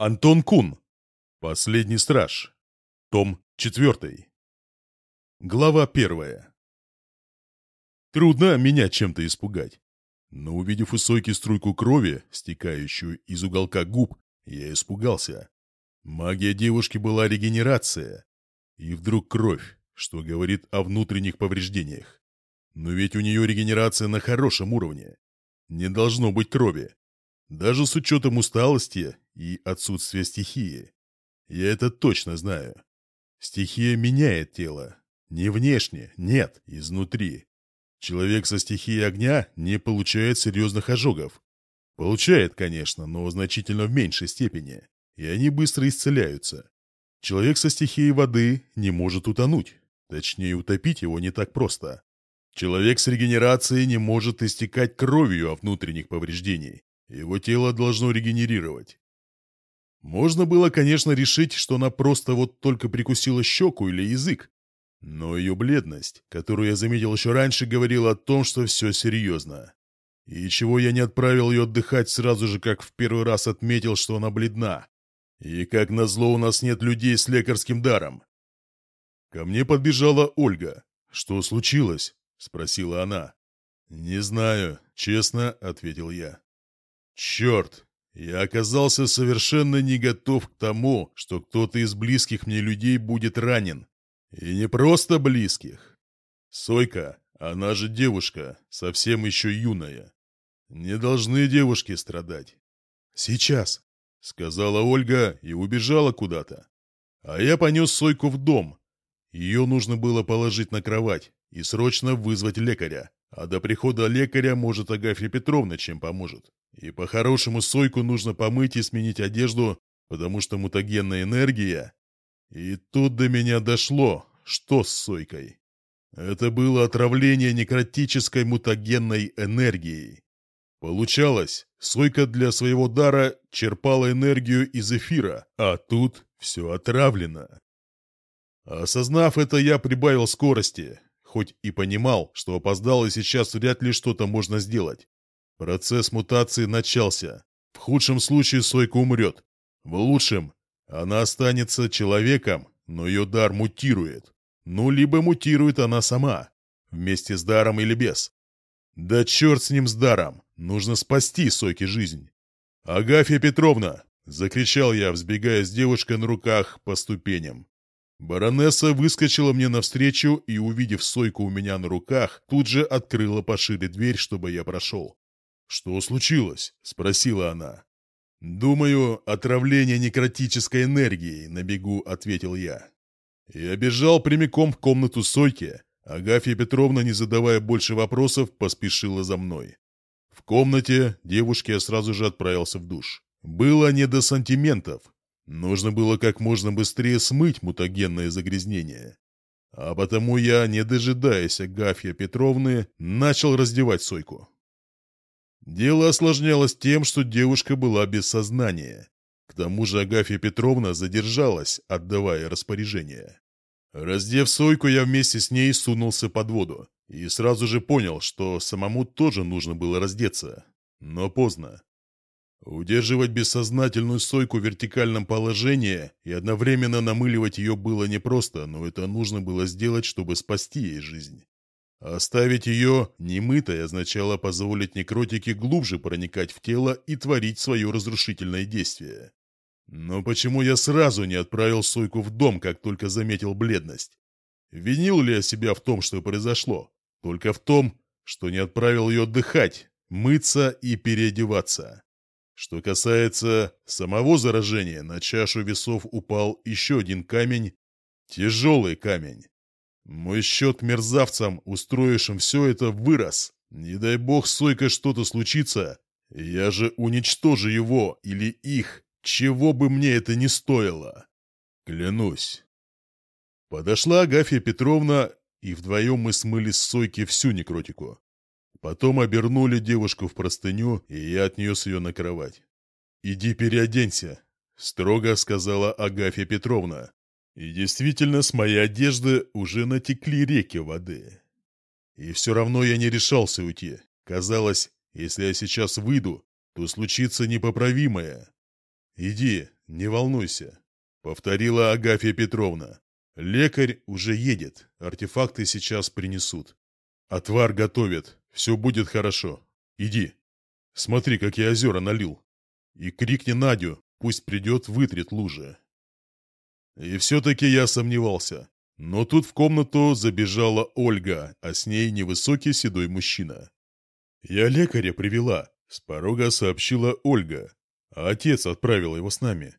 Антон Кун. Последний страж. Том 4. Глава 1. Трудно меня чем-то испугать. Но увидев у Сойки струйку крови, стекающую из уголка губ, я испугался. Магия девушки была регенерация. И вдруг кровь, что говорит о внутренних повреждениях. Но ведь у нее регенерация на хорошем уровне. Не должно быть крови. Даже с учетом усталости и отсутствие стихии. Я это точно знаю. Стихия меняет тело. Не внешне, нет, изнутри. Человек со стихией огня не получает серьезных ожогов. Получает, конечно, но значительно в меньшей степени, и они быстро исцеляются. Человек со стихией воды не может утонуть, точнее утопить его не так просто. Человек с регенерацией не может истекать кровью о внутренних повреждений. Его тело должно регенерировать. Можно было, конечно, решить, что она просто вот только прикусила щеку или язык. Но ее бледность, которую я заметил еще раньше, говорила о том, что все серьезно. И чего я не отправил ее отдыхать сразу же, как в первый раз отметил, что она бледна. И как назло у нас нет людей с лекарским даром. Ко мне подбежала Ольга. «Что случилось?» — спросила она. «Не знаю», — честно ответил я. «Черт, я оказался совершенно не готов к тому, что кто-то из близких мне людей будет ранен. И не просто близких. Сойка, она же девушка, совсем еще юная. Не должны девушки страдать. «Сейчас», — сказала Ольга и убежала куда-то. А я понес Сойку в дом. Ее нужно было положить на кровать и срочно вызвать лекаря. А до прихода лекаря может Агафья Петровна чем поможет. И по-хорошему сойку нужно помыть и сменить одежду, потому что мутагенная энергия... И тут до меня дошло, что с сойкой. Это было отравление некротической мутагенной энергией. Получалось, сойка для своего дара черпала энергию из эфира, а тут все отравлено. Осознав это, я прибавил скорости, хоть и понимал, что опоздал и сейчас вряд ли что-то можно сделать. Процесс мутации начался. В худшем случае Сойка умрет. В лучшем она останется человеком, но ее дар мутирует. Ну, либо мутирует она сама, вместе с даром или без. Да черт с ним с даром, нужно спасти Сойке жизнь. «Агафья Петровна!» — закричал я, взбегая с девушкой на руках по ступеням. Баронесса выскочила мне навстречу и, увидев Сойку у меня на руках, тут же открыла пошире дверь, чтобы я прошел. «Что случилось?» — спросила она. «Думаю, отравление некротической энергией на бегу», — ответил я. Я бежал прямиком в комнату Сойки. Агафья Петровна, не задавая больше вопросов, поспешила за мной. В комнате девушке я сразу же отправился в душ. Было не до сантиментов. Нужно было как можно быстрее смыть мутагенное загрязнение. А потому я, не дожидаясь Агафья Петровны, начал раздевать Сойку. Дело осложнялось тем, что девушка была без сознания. К тому же Агафья Петровна задержалась, отдавая распоряжение. Раздев Сойку, я вместе с ней сунулся под воду и сразу же понял, что самому тоже нужно было раздеться. Но поздно. Удерживать бессознательную стойку в вертикальном положении и одновременно намыливать ее было непросто, но это нужно было сделать, чтобы спасти ей жизнь. А оставить ее немытой означало позволить некротике глубже проникать в тело и творить свое разрушительное действие. Но почему я сразу не отправил стойку в дом, как только заметил бледность? Винил ли я себя в том, что произошло? Только в том, что не отправил ее отдыхать, мыться и переодеваться. Что касается самого заражения, на чашу весов упал еще один камень, тяжелый камень. Мой счет мерзавцам, устроившим все это, вырос. Не дай бог, Сойка, что-то случится. Я же уничтожу его или их, чего бы мне это ни стоило. Клянусь. Подошла Агафья Петровна, и вдвоем мы смыли с Сойки всю некротику. Потом обернули девушку в простыню, и я отнес ее на кровать. «Иди переоденься», — строго сказала Агафья Петровна. И действительно, с моей одежды уже натекли реки воды. И все равно я не решался уйти. Казалось, если я сейчас выйду, то случится непоправимое. «Иди, не волнуйся», — повторила Агафья Петровна. «Лекарь уже едет, артефакты сейчас принесут. Отвар готовят, все будет хорошо. Иди. Смотри, как я озера налил. И крикни Надю, пусть придет, вытрет лужи. И все-таки я сомневался. Но тут в комнату забежала Ольга, а с ней невысокий седой мужчина. «Я лекаря привела», — с порога сообщила Ольга. А отец отправил его с нами.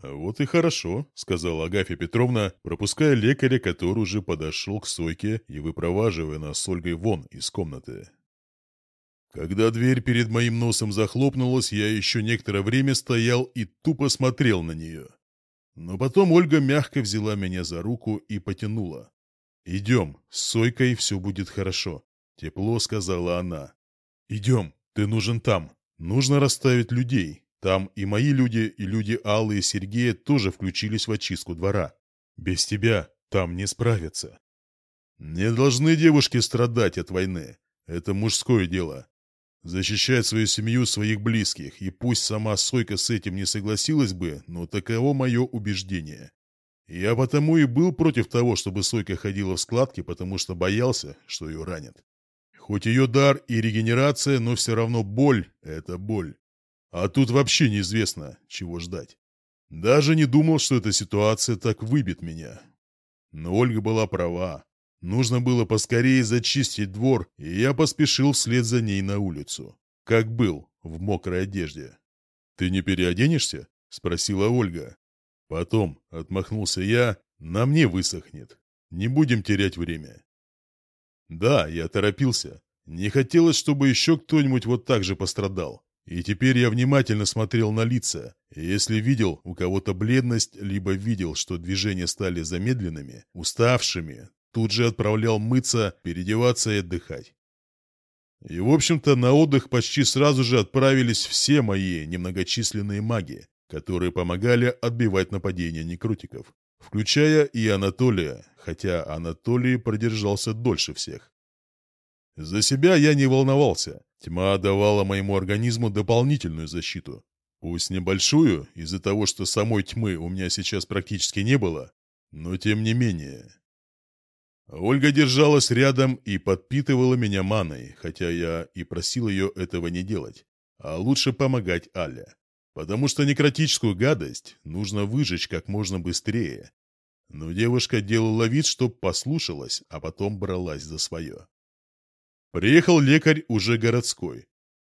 А «Вот и хорошо», — сказала Агафья Петровна, пропуская лекаря, который уже подошел к Сойке и выпроваживая нас с Ольгой вон из комнаты. Когда дверь перед моим носом захлопнулась, я еще некоторое время стоял и тупо смотрел на нее. Но потом Ольга мягко взяла меня за руку и потянула. «Идем, с Сойкой все будет хорошо», — тепло сказала она. «Идем, ты нужен там. Нужно расставить людей. Там и мои люди, и люди Аллы и Сергея тоже включились в очистку двора. Без тебя там не справятся. Не должны девушки страдать от войны. Это мужское дело. Защищать свою семью, своих близких, и пусть сама Сойка с этим не согласилась бы, но таково мое убеждение. Я потому и был против того, чтобы Сойка ходила в складки, потому что боялся, что ее ранят. Хоть ее дар и регенерация, но все равно боль — это боль. А тут вообще неизвестно, чего ждать. Даже не думал, что эта ситуация так выбит меня. Но Ольга была права. Нужно было поскорее зачистить двор, и я поспешил вслед за ней на улицу. Как был, в мокрой одежде. «Ты не переоденешься?» — спросила Ольга. Потом, отмахнулся я, на мне высохнет. Не будем терять время. Да, я торопился. Не хотелось, чтобы еще кто-нибудь вот так же пострадал. И теперь я внимательно смотрел на лица. Если видел у кого-то бледность, либо видел, что движения стали замедленными, уставшими, тут же отправлял мыться, переодеваться и отдыхать. И, в общем-то, на отдых почти сразу же отправились все мои немногочисленные маги, которые помогали отбивать нападения некрутиков, включая и Анатолия, хотя Анатолий продержался дольше всех. За себя я не волновался. Тьма давала моему организму дополнительную защиту. Пусть небольшую, из-за того, что самой тьмы у меня сейчас практически не было, но тем не менее. Ольга держалась рядом и подпитывала меня маной, хотя я и просил ее этого не делать, а лучше помогать Аля. Потому что некротическую гадость нужно выжечь как можно быстрее. Но девушка делала вид, что послушалась, а потом бралась за свое. Приехал лекарь уже городской.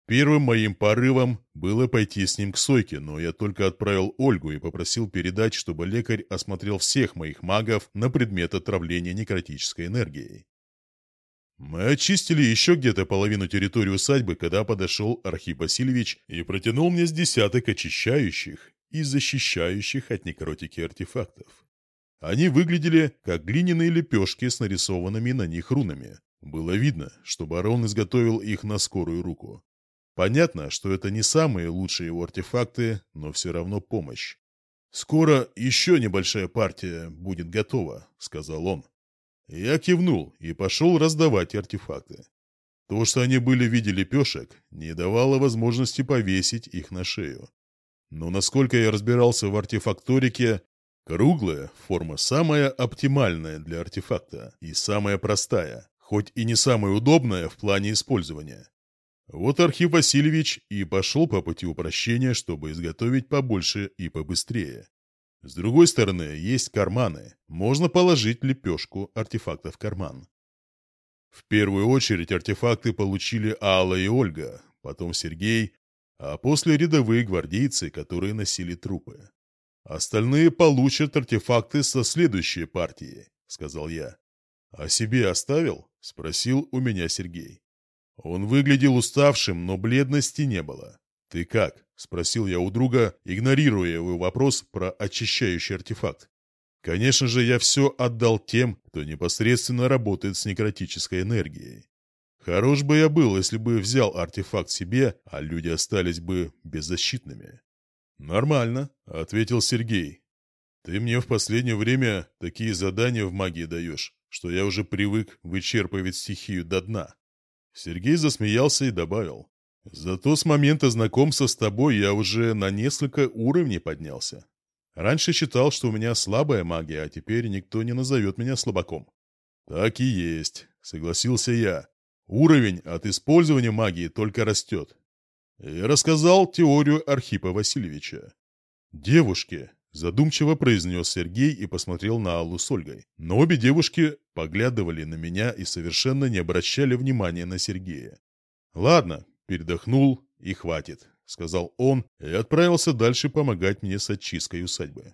Первым моим порывом было пойти с ним к Сойке, но я только отправил Ольгу и попросил передать, чтобы лекарь осмотрел всех моих магов на предмет отравления некротической энергией. Мы очистили еще где-то половину территории усадьбы, когда подошел Архип Васильевич и протянул мне с десяток очищающих и защищающих от некротики артефактов. Они выглядели как глиняные лепешки с нарисованными на них рунами, было видно, что барон изготовил их на скорую руку. Понятно, что это не самые лучшие его артефакты, но все равно помощь. «Скоро еще небольшая партия будет готова», — сказал он. Я кивнул и пошел раздавать артефакты. То, что они были в виде лепешек, не давало возможности повесить их на шею. Но насколько я разбирался в артефакторике, круглая форма самая оптимальная для артефакта и самая простая хоть и не самое удобное в плане использования. Вот Архив Васильевич и пошел по пути упрощения, чтобы изготовить побольше и побыстрее. С другой стороны, есть карманы. Можно положить лепешку артефакта в карман. В первую очередь артефакты получили Алла и Ольга, потом Сергей, а после рядовые гвардейцы, которые носили трупы. «Остальные получат артефакты со следующей партии», — сказал я. «А себе оставил?» — спросил у меня Сергей. Он выглядел уставшим, но бледности не было. «Ты как?» — спросил я у друга, игнорируя его вопрос про очищающий артефакт. Конечно же, я все отдал тем, кто непосредственно работает с некротической энергией. Хорош бы я был, если бы взял артефакт себе, а люди остались бы беззащитными. «Нормально», — ответил Сергей. «Ты мне в последнее время такие задания в магии даешь что я уже привык вычерпывать стихию до дна. Сергей засмеялся и добавил. «Зато с момента знакомства с тобой я уже на несколько уровней поднялся. Раньше считал, что у меня слабая магия, а теперь никто не назовет меня слабаком». «Так и есть», — согласился я. «Уровень от использования магии только растет». Я рассказал теорию Архипа Васильевича. «Девушки, Задумчиво произнес Сергей и посмотрел на Аллу с Ольгой. Но обе девушки поглядывали на меня и совершенно не обращали внимания на Сергея. «Ладно», — передохнул и хватит, — сказал он и отправился дальше помогать мне с очисткой усадьбы.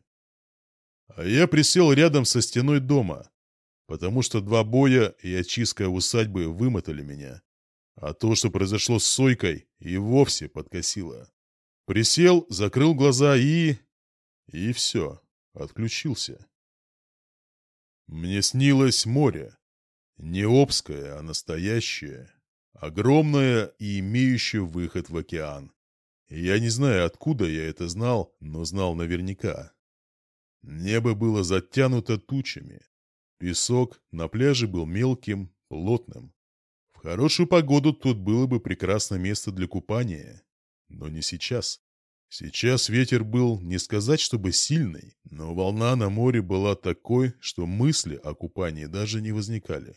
А я присел рядом со стеной дома, потому что два боя и очистка усадьбы вымотали меня. А то, что произошло с Сойкой, и вовсе подкосило. Присел, закрыл глаза и... И все. Отключился. Мне снилось море. Не обское, а настоящее. Огромное и имеющее выход в океан. Я не знаю, откуда я это знал, но знал наверняка. Небо было затянуто тучами. Песок на пляже был мелким, плотным. В хорошую погоду тут было бы прекрасное место для купания. Но не сейчас. Сейчас ветер был, не сказать, чтобы сильный, но волна на море была такой, что мысли о купании даже не возникали.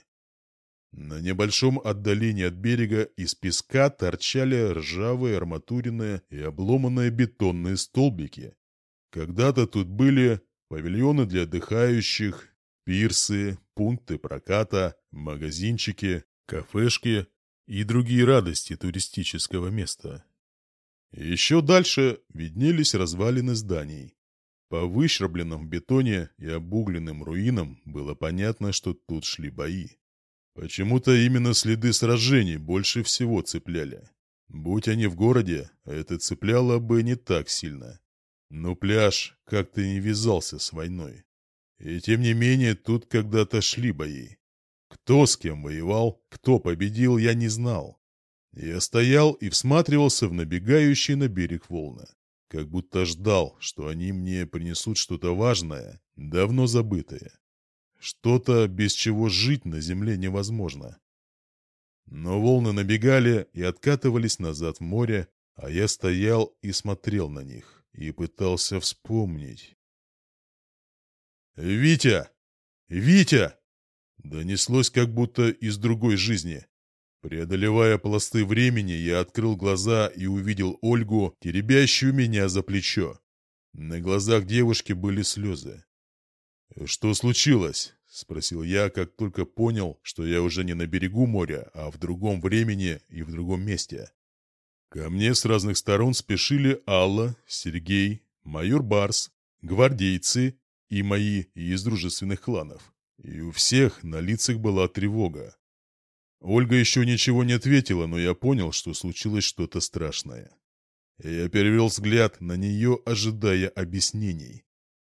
На небольшом отдалении от берега из песка торчали ржавые арматуренные и обломанные бетонные столбики. Когда-то тут были павильоны для отдыхающих, пирсы, пункты проката, магазинчики, кафешки и другие радости туристического места. Еще дальше виднелись развалины зданий. По выщербленным бетоне и обугленным руинам было понятно, что тут шли бои. Почему-то именно следы сражений больше всего цепляли. Будь они в городе, это цепляло бы не так сильно. Но пляж как-то не вязался с войной. И тем не менее, тут когда-то шли бои. Кто с кем воевал, кто победил, я не знал. Я стоял и всматривался в набегающие на берег волны, как будто ждал, что они мне принесут что-то важное, давно забытое. Что-то, без чего жить на земле невозможно. Но волны набегали и откатывались назад в море, а я стоял и смотрел на них, и пытался вспомнить. «Витя! Витя!» Донеслось как будто из другой жизни. Преодолевая пласты времени, я открыл глаза и увидел Ольгу, теребящую меня за плечо. На глазах девушки были слезы. «Что случилось?» — спросил я, как только понял, что я уже не на берегу моря, а в другом времени и в другом месте. Ко мне с разных сторон спешили Алла, Сергей, майор Барс, гвардейцы и мои из дружественных кланов. И у всех на лицах была тревога. Ольга еще ничего не ответила, но я понял, что случилось что-то страшное. Я перевел взгляд на нее, ожидая объяснений.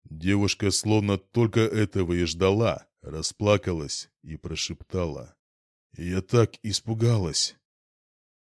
Девушка словно только этого и ждала, расплакалась и прошептала. «Я так испугалась!»